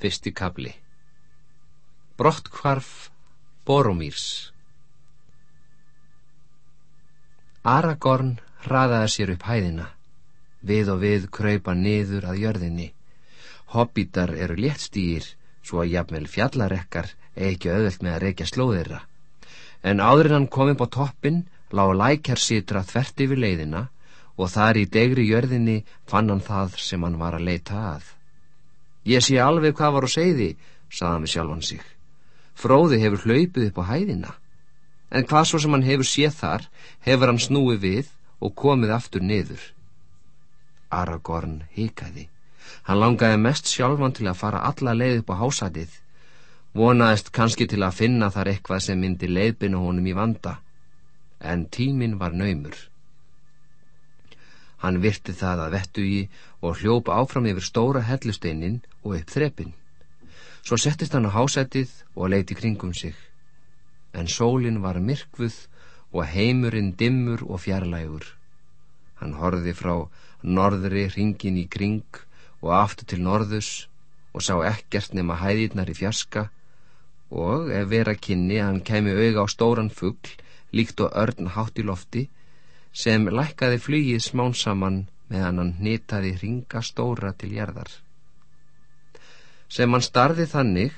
Fyrsti kabli Brottkvarf Boromírs Aragorn hraðaði sér upp hæðina. Við og við kraupa niður að jörðinni. Hobbitar eru léttstýr, svo að jafnvel fjallarekkar ekki auðvelt með að reykja slóðirra. En áður en hann kom upp á toppin, lág lækjarsitra þvert yfir leiðina og þar í degri jörðinni fann hann það sem hann var að leita að. Ég sé alveg hvað var á segði, saðan við sjálfan sig. Fróði hefur hlaupið upp á hæðina. En hvað svo sem hann hefur séð þar, hefur hann snúið við og komið aftur niður. Aragorn hikaði. Hann langaði mest sjálfan til að fara alla leið upp á hásatið. Vonaðist kannski til að finna þar eitthvað sem myndi leiðbinu honum í vanda. En tímin var naumur. Hann virti það að vettu í og hljópa áfram yfir stóra hellusteinin og upp þrepin. Svo settist hann á hásætið og leiti kringum sig. En sólinn var myrkvuð og heimurinn dimmur og fjarlægur. Hann horði frá norðri ringin í kring og aftur til norðus og sá ekkert nema hæðirnar í fjarska og ef vera kynni hann kemi auga á stóran fuggl líkt og örn hátt í lofti sem lækkaði flugið smánsamann meðan hann nýtaði ringa stóra til jærðar. Sem hann starði þannig,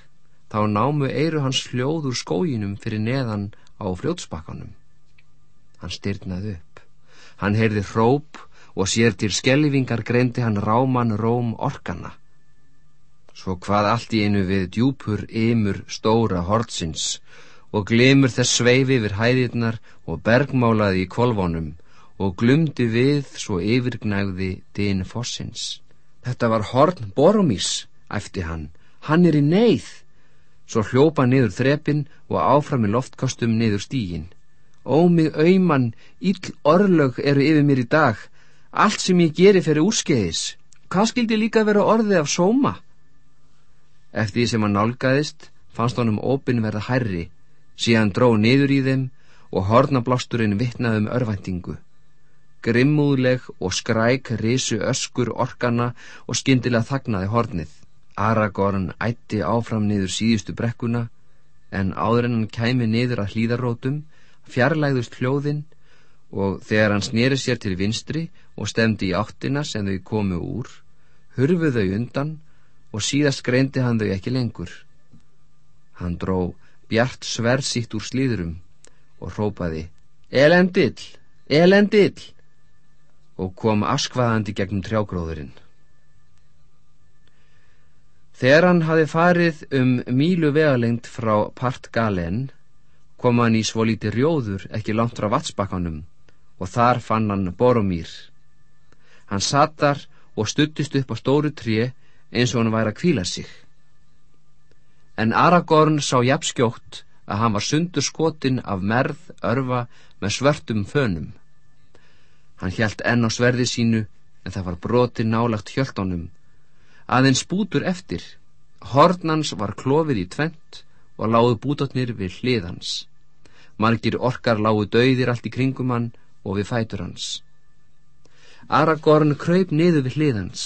þá námu eiru hans hljóð úr skóginum fyrir neðan á fljótsbakkanum. Hann styrnaði upp. Hann heyrði hróp og sér til skellivingar greindi hann ráman róm orkana. Svo hvað allt í einu við djúpur ymur stóra hortsins og glimur þess sveifi yfir hæðirnar og bergmálaði í kolvónum og glumdi við svo yfirgnægði dyn fossins. Þetta var horn Boromís, æfti hann. Hann er í neyð. Svo hljópa niður þrepin og áfram í loftkostum niður stígin. Ó mig auðmann, íll orðlög eru yfir mér í dag. Allt sem ég geri fyrir úrskeiðis. Hvað skildi líka vera orðið af sóma? Eftir því sem hann nálgæðist, fannst honum ópin verða hærri, síðan dró niður í þeim og hornablásturinn vittnaði um örvæntingu. Grimmúðleg og skræk risu öskur orkana og skindilega þagnaði hornið. Aragorn ætti áfram niður síðustu brekkuna en áður en hann kæmi niður að hlýðarótum fjarlægðust hljóðin og þegar hann snýri sér til vinstri og stemdi í áttina sem þau komu úr hurfu þau undan og síðast greindi hann þau ekki lengur. Hann dró bjart sversitt úr slíðurum og rópaði Elendill! Elendill! Og kom askvaðandi gegnum trjágróðurinn. Þegar hann hafi farið um mílu vegalengt frá Part Galen kom hann í svo líti rjóður ekki langt frá vatsbakkanum og þar fann hann Boromír. Hann satt þar og stuttist upp á stóru tré eins og hann væri að kvíla sig. En Aragorn sá jafnskjótt að hann var sundur skotin af merð örfa með svörtum fönum. Hann hjælt enn á sverði sínu en það var broti nálagt hjöltónum. Aðeins bútur eftir. Hornans var klofið í tvent og lágu bútotnir við hliðans. Margir orkar lágu dauðir allt í kringum hann og við fætur hans. Aragorn kröyp niður við hliðans.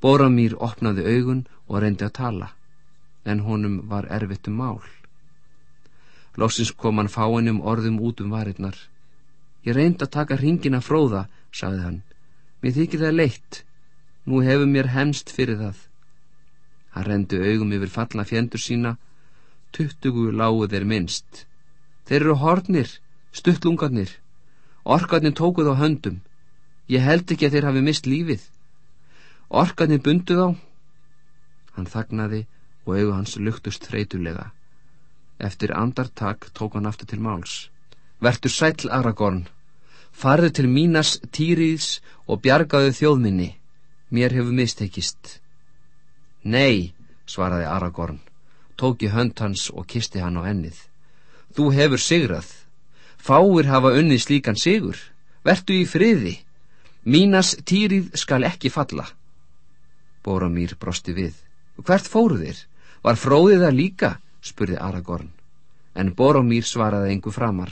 Boramír opnaði augun og reyndi að tala. En honum var erfittum mál. Lósins kom hann fáinum orðum út um varirnar. Ég reynd að taka ringina fróða, sagði hann. Mér þykir það leitt. Nú hefur mér hemst fyrir það. Hann rendi augum yfir fallna fjendur sína. Tuttugu lágu þeir minnst. Þeir eru hornir, stuttlungarnir. Orkarnir tókuð á höndum. Ég held ekki að þeir hafi mist lífið. Orkarnir bunduð á. Hann þagnaði og augu hans luktust þreytulega. Eftir andartak tók hann aftur til máls. Vertu sæl, Aragorn farðu til mínas týriðs og bjargaðu þjóðminni, mér hefur mistekist. Nei, svaraði Aragorn, tóki hönd hans og kisti hann á ennið. Þú hefur sigrað, fáir hafa unnið slíkan sigur, vertu í friði, mínas týrið skal ekki falla. Bóramýr brosti við. Hvert fóru þér? Var fróðið það líka? spurði Aragorn, en Bóramýr svaraði engu framar.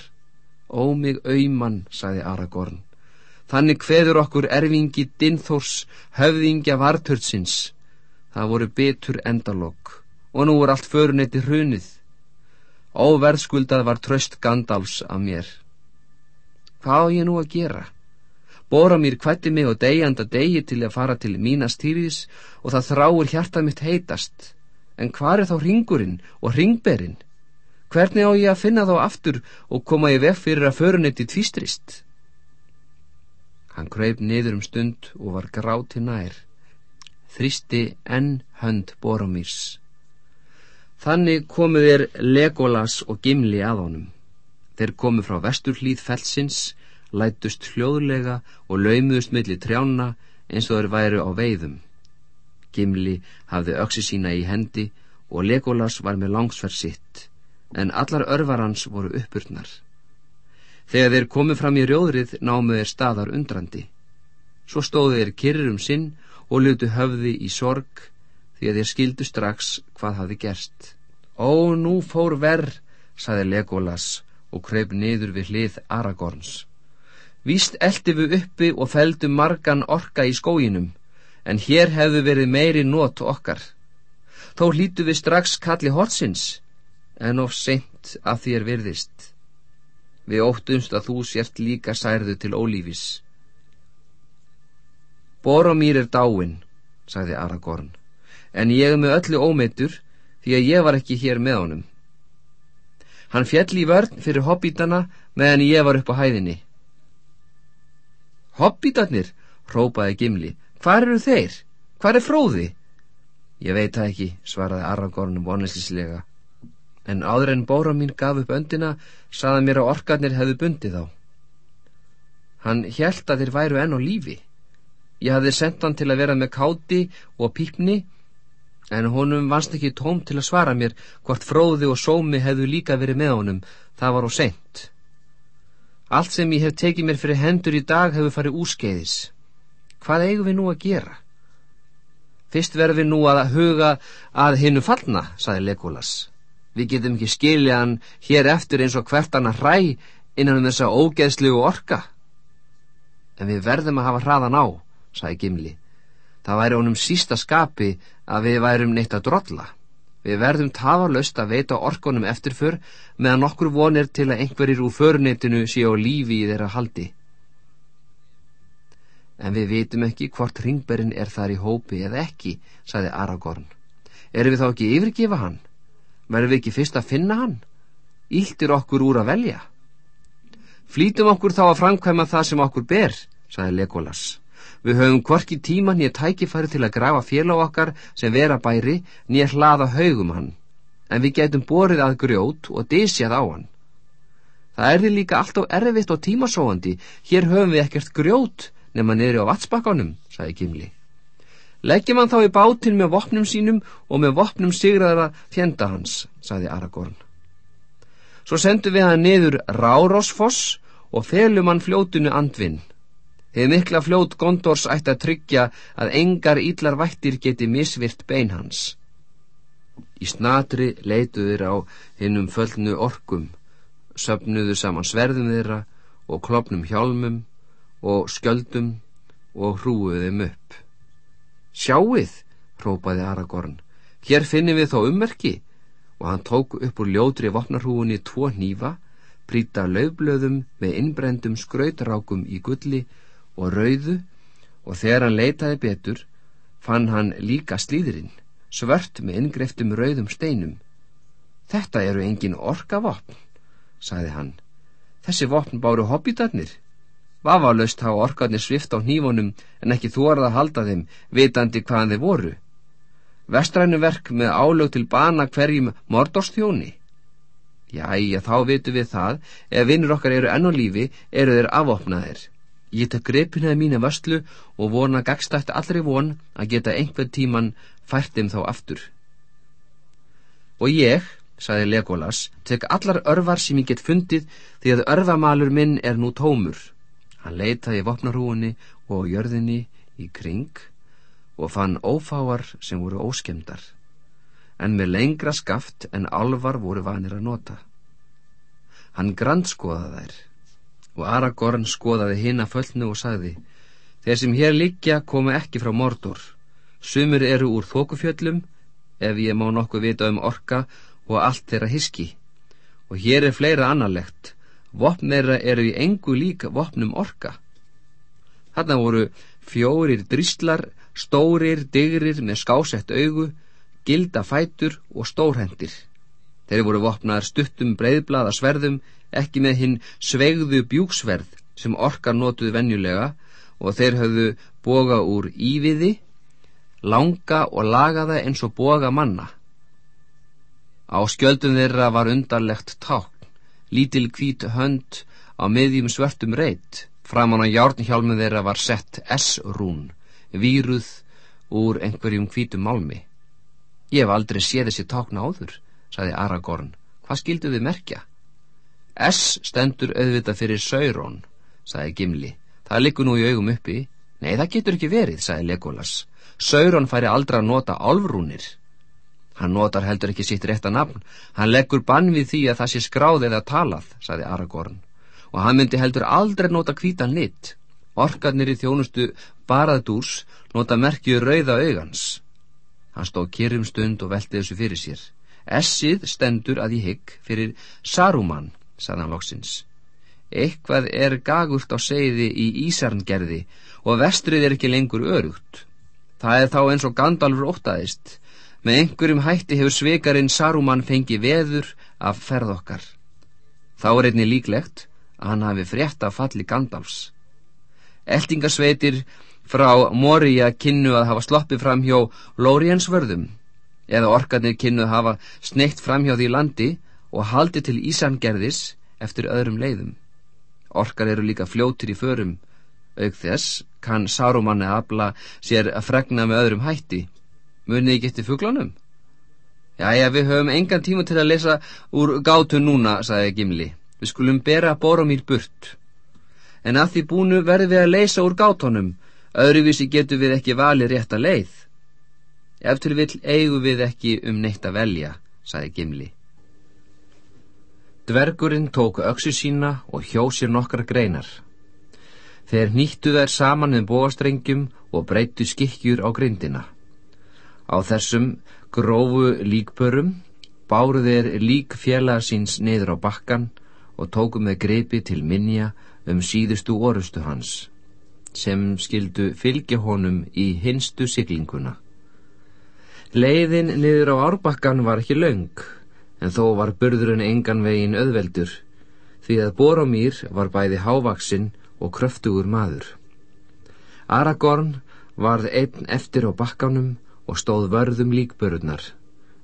Ó mig auðmann, sagði Aragorn. Þannig hveður okkur erfingi Dinþórs höfðingja varturtsins. Það voru bitur endalokk og nú er allt föruneyti hrunið. Óverðskuldað var tröst Gandalfs af mér. Hvað á ég nú að gera? Bóra mér kvætti mig og degjanda degi til að fara til mínas týris og það þráir hjartað mitt heitast. En hvað er þá ringurinn og ringberinn? Hvernig á ég að finna þá aftur og koma ég veg fyrir að föruneyti tvistrist? Hann kröyp niður um stund og var gráti nær. Þristi enn hönd Boromírs. Þannig komu þeir Legolas og Gimli að honum. Þeir komu frá vesturhlýð fellsins lætust hljóðlega og laumuðust millir trjána eins og þeir væru á veiðum. Gimli hafði öksi sína í hendi og Legolas var með langsverð sitt, en allar örvar hans voru uppurnar. Þegar þeir komið fram í rjóðrið námu þeir staðar undrandi. Svo stóðu þeir kyrrir um sinn og lutu höfði í sorg því að þeir skildu strax hvað hafi gerst. Ó, nú fór verð, saði Legolas og kröp niður við hlið Aragorns. Víst eldi við uppi og feldum margan orka í skóginum, en hér hefðu verið meiri nót okkar. Þó hlítu við strax kalli horsins, en of seint að þér virðist. Við óttumst að þú sért líka særðu til ólífis. Boromír er dáin, sagði Aragorn, en ég er með öllu ómeitur því að ég var ekki hér með honum. Hann fjall í vörn fyrir hobbítana meðan ég var upp á hæðinni. Hobbitarnir, rópaði Gimli, hvar eru þeir? Hvar er fróði? Ég veit það ekki, svaraði Aragornum vonislislega. En áður en bóra mín gaf upp öndina, saða mér að orkarnir hefðu bundið á. Hann hjælt að þeir væru enn á lífi. Ég hafði sendt hann til að vera með káti og pípni, en honum vannst ekki tóm til að svara mér hvort fróði og sómi hefðu líka verið með honum. Það var á sent. Allt sem ég hef tekið mér fyrir hendur í dag hefur farið úskeiðis. Hvað eigum við nú að gera? Fyrst verðum við nú að huga að hinnu fallna, saði Legolas. Við getum ekki skilja hann hér eftir eins og hvert hann að hræ innan um þessa ógeðslu og orka. En við verðum að hafa hraðan á, saði Gimli. Það væri honum sísta skapi að við værum neitt að drotla. Við verðum tafarlaust að veita orkonum eftirför meðan okkur vonir til að einhverjir úr föruneytinu séu lífi í þeirra haldi. En við vitum ekki hvort ringberinn er þar í hópi eða ekki, saði Aragorn. Erum við þá ekki yfirgefa hann? Verðum við ekki fyrst að finna hann? Íltir okkur úr að velja? Flítum okkur þá að framkvæma það sem okkur ber, saði Legolas. Við höfum hvorki tíma nýja tækifæri til að grafa félag okkar sem vera bæri nýja hlaða haugum hann, en við getum borið að grjót og disjað á hann. Það er því líka alltaf erfitt og tímasóandi, hér höfum við ekkert grjót nema niður á vatsbakkanum, sagði Gimli. Leggjum hann þá í bátinn með vopnum sínum og með vopnum sigraðara þjenda hans, sagði Aragorn. Svo sendum við hann niður Rárosfoss og felum hann fljótunu andvinn. Þegar mikla fljót Gondors ætti að tryggja að engar ídlar vættir geti misvirt bein hans. Í snatri leituður á hinnum föllnu orkum, söpnuðu saman sverðum þeirra og klopnum hjálmum og skjöldum og hrúuðu þeim upp. Sjáuð, rópaði Aragorn, hér finnum við þó ummerki. Og hann tók upp úr ljótri vopnarhúunni tvo hnífa, prýta löfblöðum með innbrendum skrautrákum í gulli og rauðu. Og þegar hann leitaði betur fann hann líka slíðurinn svört með ingreiftum rauðum steinum. Þetta eru engin orkavopn sagði hann. Þessi vopn báru hobbitarnir vafalöst hafa orkarnir svift á hnífunum en ekki þórað að halda þeim vitandi hvaðan þeir voru vestrænu verk með álög til bana hverjum mordorstjóni Jæja, þá vitu við það ef vinnur okkar eru enn á lífi eru þeir afopnaðir Ég tek grepinaði mína vastlu og vona gagstætt allri von að geta einhver tíman fært þeim þá aftur. Og ég, saði Legolas, tek allar örvar sem ég get fundið því að örvamalur minn er nú tómur. Hann leitaði vopnarhúinni og jörðinni í kring og fann ófáar sem voru óskemdar, en með lengra skaft en alvar voru vanir að nota. Hann grannskoða þær og Aragorn skoðaði hinn að föllnu og sagði Þeir sem hér liggja komu ekki frá Mordor Sumir eru úr þókufjöllum, ef ég má nokkuð vita um orka og allt þeirra hiski. Og hér er fleira annarlegt. Vopn þeirra eru í engu lík vopnum orka. Þarna voru fjórir dríslar, stórir, digrir með skásett augu, gilda fætur og stórhendir. Þeir voru vopnaðar stuttum breyðblaða sverðum, ekki með hinn sveigðu bjúksverð sem orkar notuð venjulega og þeir höfðu boga úr íviði, langa og lagaða eins og boga manna. Á skjöldum þeirra var undarlegt tákn, lítil hvít hönd á miðjum svörtum reyt, framan á járnhjálmum þeirra var sett S-rún, víruð úr einhverjum hvítum málmi. Ég hef aldrei séð þessi tákna áður, saði Aragorn. Hvað skildu þið merkja? S stendur auðvitað fyrir Saurón, saði Gimli. Það likur nú í augum uppi. Nei, það getur ekki verið, saði Legolas. Saurón færi aldrei að nota álvrúnir. Hann notar heldur ekki sitt rétta nafn. Hann leggur bann við því að það sé skráð eða talað, saði Aragorn. Og hann myndi heldur aldrei nota hvítan lit. Orkarnir í þjónustu Baraðdúrs nota merkju rauða augans. Hann stóð kyrrum stund og velti þessu fyrir sér. Essið stendur að ég hygg fyrir Saruman, saðan loksins. Eitthvað er gagurt á segði í Ísarngerði og vestrið er ekki lengur örugt. Það er þá eins og Gandalfur óttaðist. Með einhverjum hætti hefur sveikarinn Saruman fengi veður af ferð okkar. Þá er einni líklegt að hann hafi frétt af falli Gandalfs. Eltingasveitir frá Moria kynnu að hafa sloppið fram hjá Lóriensvörðum eða orkarnir kynnu að hafa sneitt fram hjá því landi og haldi til Ísangerðis eftir öðrum leiðum. Orkar eru líka fljótir í förum, auk þess kann Sárumanni afla sér að fregna með öðrum hætti. Munið ekki eftir fugglanum? Jæja, við höfum engan tíma til að lesa úr gátu núna, sagði Gimli. Við skulum bera Boromír burt. En að því búnu verðum við að leysa úr gátunum, öðruvísi getum við ekki valið rétt að leið. Ef til vill eigu við ekki um neitt að velja, sagði Gimli. Dvergurinn tók öksu sína og hjó sér nokkar greinar. Þeir nýttu þær saman með bóastrengjum og breyttu skikkjur á grindina. Á þessum grófu líkbörum báru þeir lík síns niður á bakkan og tóku með greipi til minja um síðustu orustu hans, sem skildu fylgja honum í hinstu siglinguna. Leiðin niður á árbakkan var ekki laung, en þó var burðurinn engan vegin öðveldur, því að Boromír var bæði hávaksinn og kröftugur maður. Aragorn varð einn eftir á bakkanum og stóð vörðum líkbörurnar,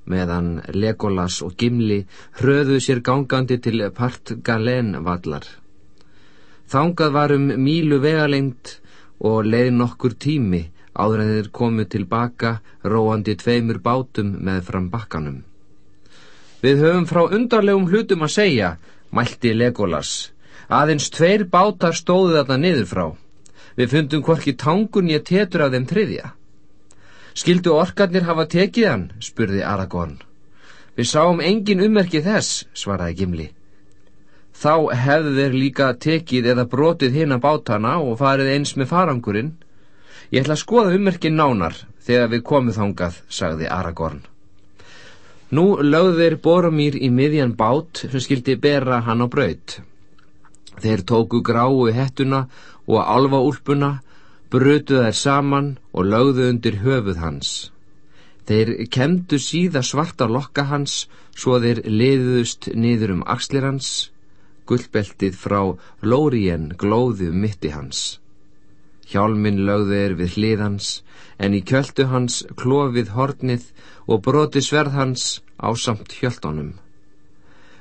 meðan Legolas og Gimli hröðu sér gangandi til part Galen vallar. Þangað varum mílu vegalengt og leið nokkur tími áður en þeir komu tilbaka róandi tveimur bátum með fram bakkanum. Við höfum frá undarlegum hlutum að segja, mælti Legolas, aðeins tveir bátar stóðu þarna niður frá. Við fundum hvorki tangun ég tetur af þeim triðja. Skildu orkarnir hafa tekið hann, spurði Aragorn. Við sáum engin ummerki þess, svaraði Gimli. Þá hefðu þeir líka tekið eða brotið hinn að bátana og farið eins með farangurinn. Ég ætla að skoða ummerkin nánar þegar við komum þangað, sagði Aragorn. Nú lögðu þeir Boromír í miðjan bát sem skildi bera hann á braut. Þeir tóku gráu hettuna og alvaúlpuna brutu þær saman og lögðu undir höfuð hans. Þeir kemdu síða svarta lokka hans, svo þeir liðust niður um axlir hans, gullbeltið frá Lórien glóðu mitti hans. Hjálmin lögðu þeir við hlið hans, en í kjöldu hans klófið hornið og broti sverð hans á samt hjöltonum.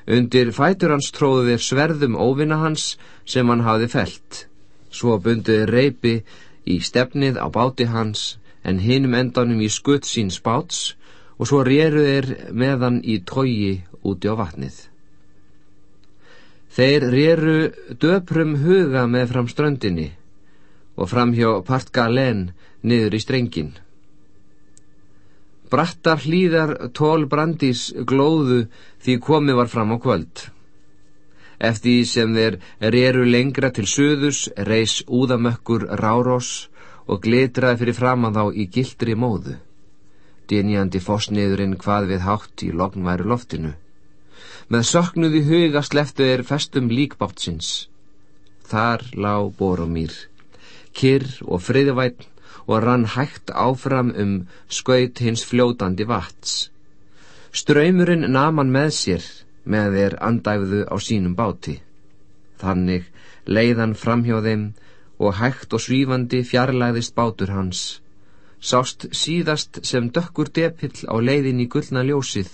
Undir fætur hans tróðu þeir sverðum óvinna hans sem hann hafi felt, svo bunduði reypi í stefnið á báti hans en hinum endanum í skutt síns báts og svo réru þeir meðan í tógi úti á vatnið. Þeir réru döprum huga með fram ströndinni og fram hjá Partgalen niður í strengin. Brattar hlýðar tól brandís glóðu því komi var fram á kvöld. Eftir sem þeir reru lengra til söðus reys úðamökkur Rárós og glitraði fyrir framann þá í gildri móðu. Dynjandi fosniðurinn hvað við hátt í lognværu loftinu. Með söknuði huga sleftu er festum líkbátsins. Þar lág Boromír, kyrr og friðvætt og rann hægt áfram um skaut hins fljótandi vats. Ströymurinn naman með sér með þeir andæfðu á sínum báti. Þannig leiðan framhjá þeim og hægt og svífandi fjarlæðist bátur hans. Sást síðast sem dökkur depill á leiðin í gullna ljósið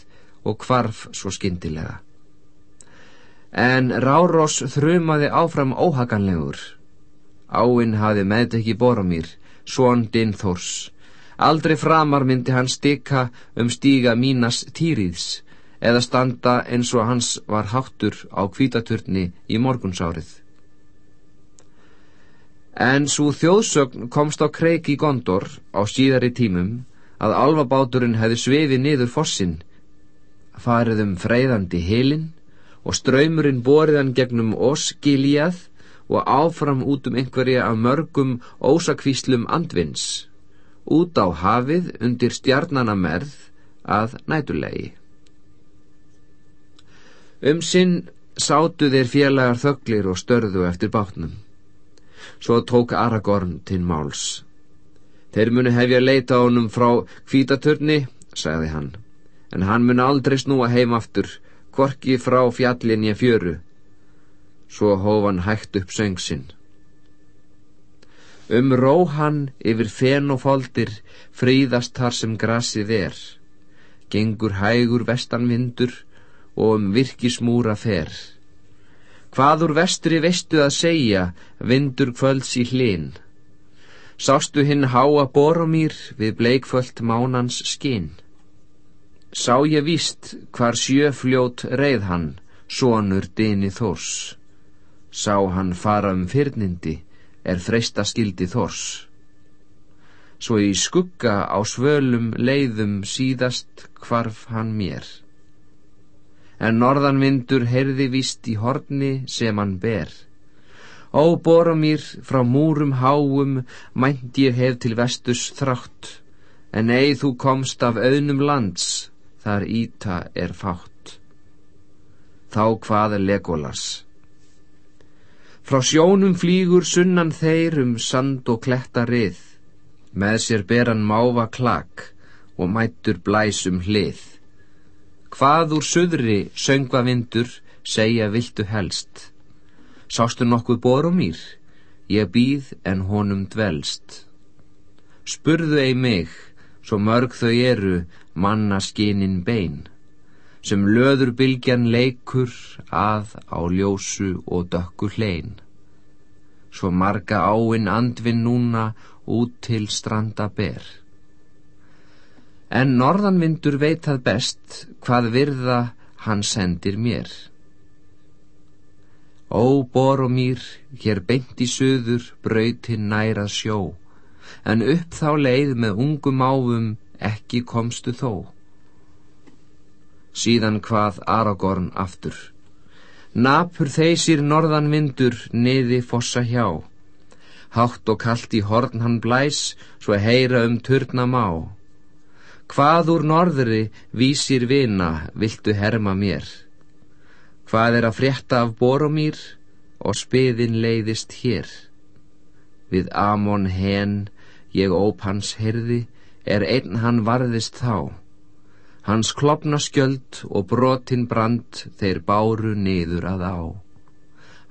og kvarf svo skindilega. En Rárós þrumaði áfram óhaganlegur. Áinn hafi meðdekki Boromír, svon Dinþórs. Aldrei framar myndi hann stikka um stíga mínas týriðs eða standa eins og hans var háttur á kvítaturni í morgunsárið. En svo þjóðsögn komst á kreik í Gondor á síðari tímum að alvabáturinn hefði svefið niður fossin, farið um freyðandi helin og ströymurinn boriðan gegnum Osgiliað og áfram út um einhverja af mörgum ósakvíslum andvins, út á hafið undir stjarnana merð að nætulegi. Um sinn sátu þeir félagar þöglir og störðu eftir bátnum. Svo tók Aragorn til máls. Þeir muni hefja leita honum frá kvítaturni, sagði hann, en hann muni aldrei snúa heim aftur, kvorki frá fjallinja fjöru. Svo hóf hann hægt upp söngsinn. Um ró hann yfir fen og foldir, fríðast þar sem grasið er. Gengur hægur vestanvindur, og um virkismúra fer. Hvað úr vestri veistu að segja, vindur kvölds í hlinn? Sástu hinn háa borumýr við bleikföld mánans skinn? Sá ég víst hvar sjöfljót reið hann, sonur dini þors. Sá hann fara um fyrnindi, er þreista skildi þors. Svo í skugga á svölum leiðum síðast hvarf hann mér en norðanvindur heyrði vist í horni sem hann ber. Ó, Boromír, frá múrum háum, mænt ég hef til vestus þrátt, en eið þú komst af auðnum lands, þar íta er fátt. Þá hvaða Legolas. Frá sjónum flýgur sunnan þeir um sand og kletta rið, með sér beran máva klak og mættur blæsum hlið. Hvað úr söðri söngva vindur segja viltu helst? Sástu nokkuð borumýr? Ég býð en honum dvelst. Spurðu ei mig, svo mörg þau eru manna skinin bein, sem löður bylgjan leikur að á ljósu og dökku hlein. Svo marga áinn andvinn núna út til stranda ber en norðanvindur veit það best hvað virða hann sendir mér. Ó, bor og mýr, hér beint í söður brautin nærað sjó, en upp þá leið með ungum áfum ekki komstu þó. Síðan hvað Aragorn aftur. Napur þeysir norðanvindur niði fossa hjá. Hátt og kallt í horn hann blæs, svo heyra um turna má. Hvað úr norðri vísir vina viltu herma mér? Hvað er að frétta af borumýr og spiðin leiðist hér? Við Amon hen, ég óp hans herði, er einn hann varðist þá. Hans klopna skjöld og brotin brand þeir báru niður að á.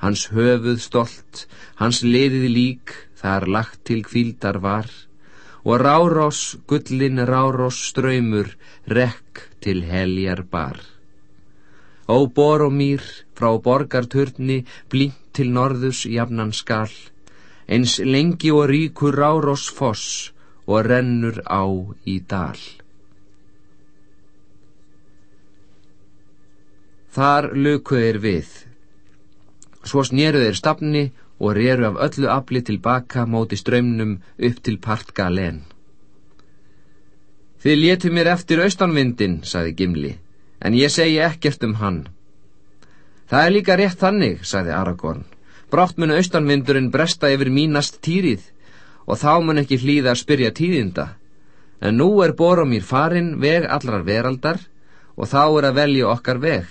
Hans höfuð stolt, hans liðið lík, þar lagt til kvíldar var, og rárós, gullin rárós ströymur, rekk til heljar bar. Ó bor og mýr, frá borgarturni, blínt til norðus jafnan skal, eins lengi og ríkur rárós foss og rennur á í dal. Þar luku þeir við. Svo snýru þeir stafni og reru af öllu afli tilbaka móti ströymnum upp til Partgalen. Þið létu mér eftir austanvindin, saði Gimli, en ég segi ekkert um hann. Það er líka rétt þannig, saði Aragorn. Brátt munu austanvindurinn bresta yfir mínast týrið og þá mun ekki hlýða að spyrja tíðinda. En nú er Boromír farin veg allrar veraldar og þá er að velja okkar veg.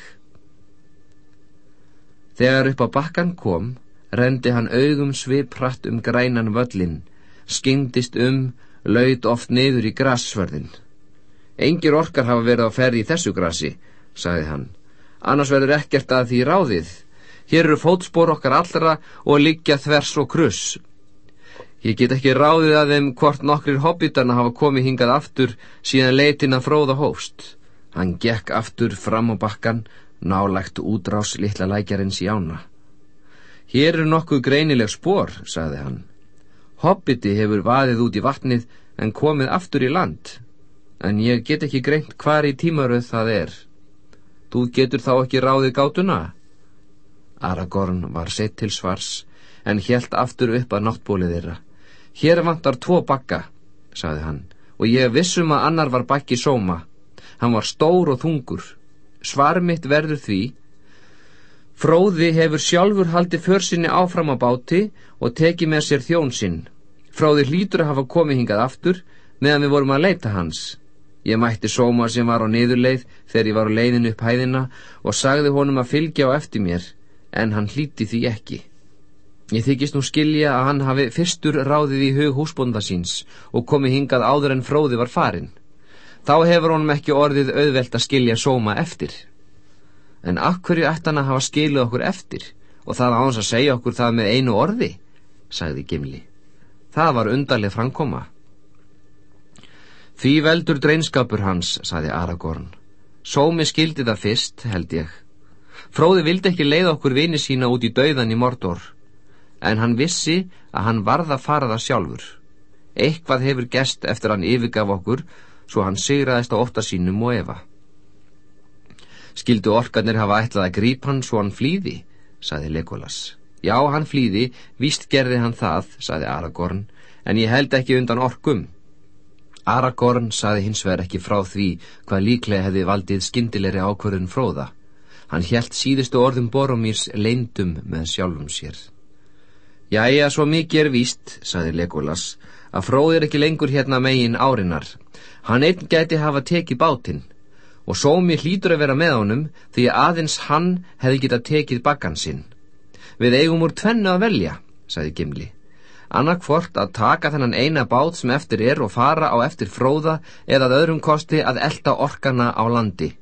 Þegar upp á bakkan kom, rendi hann augum svipratt um grænan völlin, skyndist um, laud oft niður í grassvörðin. Engir orkar hafa verið á ferði í þessu grassi, sagði hann. Annars verður ekkert að því ráðið. Hér eru fótspor okkar allra og liggja þvers og kruss. Ég get ekki ráðið að þeim hvort nokkrir hobbitarna hafa komið hingað aftur síðan leitin að fróða hóst. Hann gekk aftur fram á bakkan, nálægt útrás litla lækjarins í ána. Hér eru nokkuð greinileg spor, sagði hann. Hobbiti hefur vaðið út í vatnið en komið aftur í land en ég get ekki greint hvar í tímaröð það er. Þú getur þá ekki ráðið gátuna? Aragorn var sett til svars, en helt aftur upp að náttbólið þeirra. Hér vantar tvo bakka, saði hann, og ég vissum að annar var bakki sóma. Hann var stór og þungur. Svar mitt verður því, Fróði hefur sjálfur haldið försinni áfram á báti og tekið með sér þjón sinn. Fróði hlýtur að hafa komið hingað aftur meðan við vorum að leita hans. Ég mætti sóma sem var á niðurleið þegar ég var á leiðinu upp hæðina og sagði honum að fylgja á eftir mér, en hann hlíti því ekki. Ég þykist nú skilja að hann hafi fyrstur ráðið í hug húsbonda síns og komið hingað áður en fróði var farin. Þá hefur honum ekki orðið auðvelt að skilja sóma eftir. En akkurju ætti hann að hafa skiluð okkur eftir og það áns að segja okkur það með einu orði, sagði Gimli. Það var undarlega framkoma. Því veldur dreinskapur hans, saði Aragorn. Sómi skildi það fyrst, held ég. Fróði vildi ekki leiða okkur vini sína út í dauðan í Mordor, en hann vissi að hann varða fara það sjálfur. Eitthvað hefur gest eftir hann yfirgaf okkur, svo hann sigraðist á ótta sínum og efa. Skildu orkarnir hafa ætlað að gríp hann svo hann flýði, saði Legolas. Já, hann flýði, víst gerði hann það, saði Aragorn, en ég held ekki undan orkum. Aragorn saði hins vegar ekki frá því hvað líklega hefði valdið skindilegri ákvörðun fróða. Hann helt síðustu orðum Boromírs leindum með sjálfum sér. Jæja, svo mikið er víst, saði Legolas, að fróðir ekki lengur hérna megin árinar. Hann einn gæti hafa tekið bátinn og sómi hlýtur að vera með honum því að aðeins hann hefði getað tekið bakkan sinn. Við eigum úr tvennu að velja, saði Gimli annarkvort að taka þennan eina bát sem eftir er og fara á eftir fróða eða að öðrum kosti að elda orkana á landi.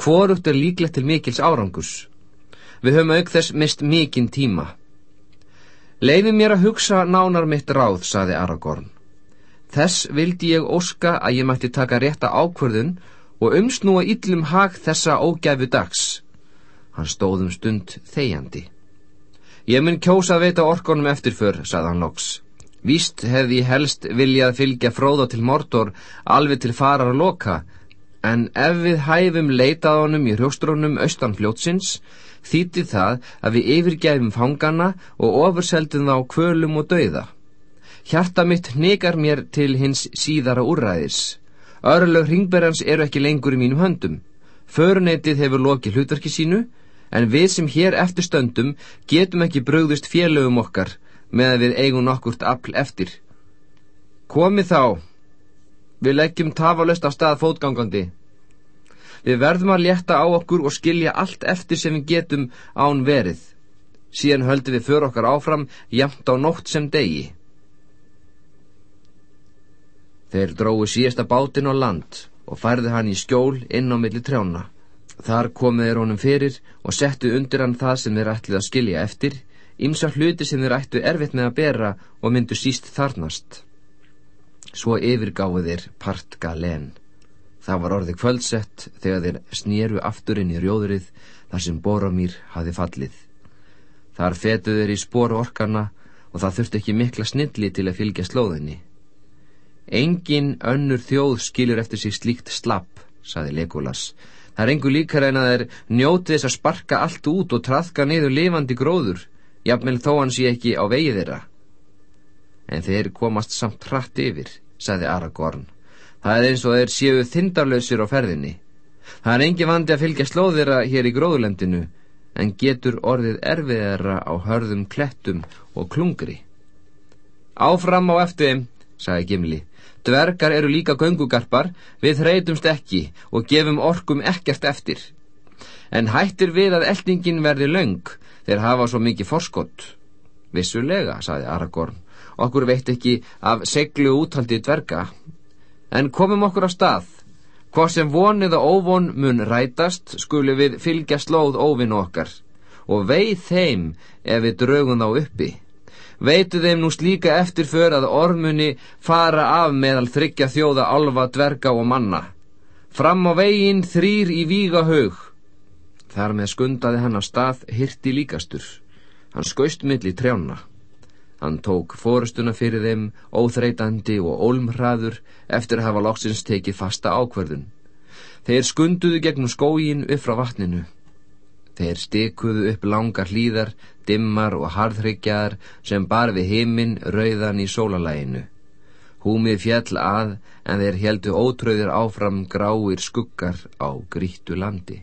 Hvorugt er líklegt til mikils árangus. Við höfum auk þess mist mikinn tíma. Leifi mér að hugsa nánar mitt ráð, saði Aragorn. Þess vildi ég óska að ég mætti taka rétta ákvörðun og umsnúa yllum hag þessa ógæfu dags. Hann stóðum stund þegjandi. Ég mun kjósa að veita orkonum eftirför, sagði hann loks. Víst hefði ég helst viljað fylgja fróða til Mordor alveg til farar og loka, en ef við hæfum leitað honum í hrjóstrónum austan fljótsins, þýtti það að við yfirgæfum fangana og ofurseldum þá kvölum og dauða. Hjarta mitt negar mér til hins síðara úrræðis. Örlög ringberjans eru ekki lengur í mínum höndum. Förunetið hefur lokið hlutverki sínu, en við sem hér eftir stöndum getum ekki bröðust félögum okkar með að við eigum nokkurt afl eftir. Komi þá, við leggjum tafalöst á stað fótgangandi. Við verðum að létta á okkur og skilja allt eftir sem við getum án verið. Síðan höldum við för okkar áfram jæmt á nótt sem degi. Þeir dróðu síðasta bátinn á land og færði hann í skjól inn á milli trjána. Þar komið þeir honum fyrir og settu undir hann það sem þeir ætlið að skilja eftir, ymsa hluti sem þeir ættu erfitt með að bera og myndu síst þarnast. Svo yfirgáðu þeir part galen. Það var orðið kvöldsett þegar þeir snýru afturinn í rjóðrið þar sem Boromír hafi fallið. Þar fetuðu þeir í spóru orkana og það þurfti ekki mikla snilli til að fylgja slóðinni. Engin önnur þjóð skilur eftir sig slíkt slapp, saði Legolas, Það er engur líkar en að þeir njóti þess að sparka allt út og traðka niður lifandi gróður, jafnvel þó hann sé ekki á vegið þeirra. En þeir komast samt hratt yfir, sagði Aragorn. Það er eins og þeir séu þindarlausir á ferðinni. Það er engi vandi að fylgja slóðira hér í gróðulendinu, en getur orðið erfiðara á hörðum klettum og klungri. Áfram á eftir þeim, sagði Gimli. Dvergar eru líka göngugarpar, við þreytumst ekki og gefum orkum ekkert eftir. En hættir við að eldingin verði löng, þeir hafa svo mikið forskott. Vissulega, sagði Aragorn, okkur veit ekki af seglu úthaldi dverga. En komum okkur á stað. Hvað sem vonið og óvon mun rætast, skulu við fylgja slóð óvinn okkar. Og veið þeim ef við draugum þá uppi. Veitu þeim nú slíka eftirför að ormunni fara af meðal þryggja þjóða alfa, dverga og manna. Fram á veginn þrýr í víga haug. Þar með skundaði hann á stað hirti líkastur. Hann skaust milli trjána. Hann tók fórustuna fyrir þeim, óþreytandi og ólmhraður eftir að hafa loksins tekið fasta ákverðun. Þeir skunduðu gegnum skógin upp frá vatninu. Þeir stikuðu upp langar hlýðar, dimmar og harðryggjaðar sem bar við heiminn rauðan í sólalæginu. Húmið fjall að en þeir heldu ótröðir áfram gráir skuggar á grítu landi.